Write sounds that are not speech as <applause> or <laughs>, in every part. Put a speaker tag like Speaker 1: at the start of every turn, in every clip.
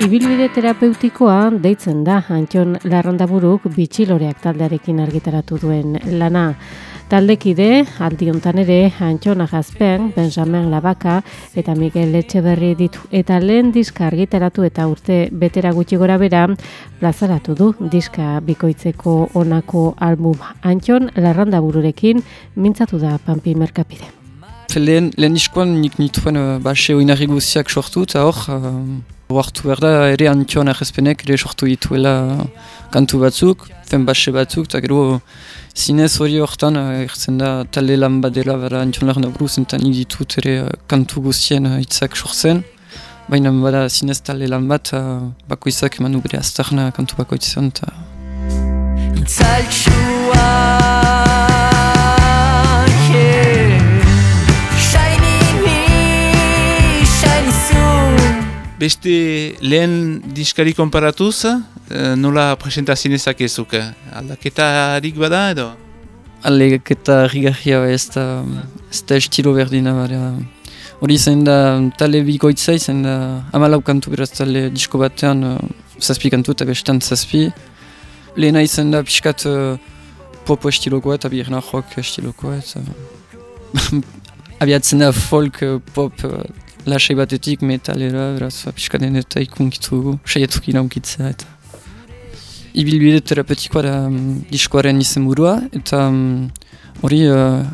Speaker 1: Ibilbide terapeutikoa deitzen da Antxon Larrandaburuk bitxiloreak taldearekin argitaratu duen lana. Taldekide, aldi hontan ere, Antxon Agazpen, Benjamin Labaka eta Miguel Etxeberri ditu. Eta lehen diska argitaratu eta urte betera gutxi gora bera, plazaratu du diska bikoitzeko onako album. Antxon Larrandabururekin mintzatu da Pampi Merkapide.
Speaker 2: Lehen, lehen diskoan nik nituen uh, base oinarri guziak sortu eta hor, uh, Oartu behar da, ere antioan errezpenek ere sortu dituela kantu batzuk, fen base batzuk, eta gero zinez hori horretan ertzen da talde lan badela bera antioan lehen da buruz, eta ditut ere kantu guztien hitzak sortzen. Baina bada zinez talde lan bat, bako izak eman bere aztarna kantu bako itzan.
Speaker 3: Beste lehen diskari konparatuz, eh, nola presentazien ezak ezuk? Aldaketa harik bada edo?
Speaker 2: Aldaketa rigarria ez da, ez da estilo berdina bada. Hori zen da tale bikoitza izan da amalau kantu beraz tale disko batean uh, zazpi kantu eta bestan zazpi. Lehena izan da pixkat uh, popo estilokoa eta birna rock estilokoa. Eta... <laughs> Abiatzen da folk pop lasai batetik metalera, beraz, piskaden eta ikunkitu, saietuk iraukitza eta ibilbide terapetikoa da um, diskoaren izen burua, eta hori um, uh,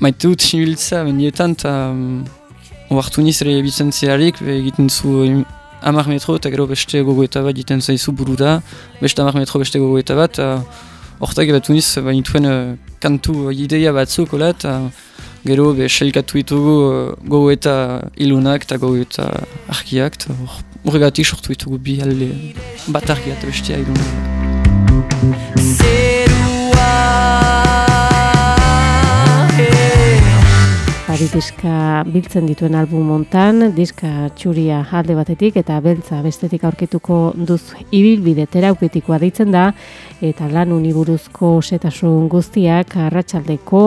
Speaker 2: maite dut ibiltza benietan, eta um, oartu niz ere ebitzen zelarik, egiten zu amar metro eta gero beste gogoeta bat egiten zaizu buru da, beste amar metro beste gogoeta bat, horretak ebatu niz, bainituen uh, kantu ideia batzuk, eta gero be sailkatu ditugu uh, gogo eta ilunak eta gogo eta argiak horregatik sortu ditugu bi alde bat argia eta bestia ilunak
Speaker 1: Ari diska biltzen dituen album montan, diska txuria alde batetik eta beltza bestetik aurkituko duz ibilbide teraupetikoa deitzen da eta lan uniburuzko setasun guztiak arratsaldeko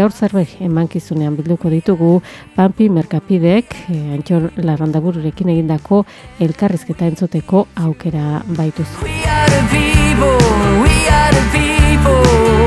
Speaker 1: gaur zerbait emankizunean bilduko ditugu Pampi Merkapidek e, Antxor Larrandabururekin egindako elkarrizketa entzuteko aukera baituzu. We are the people, we are the people,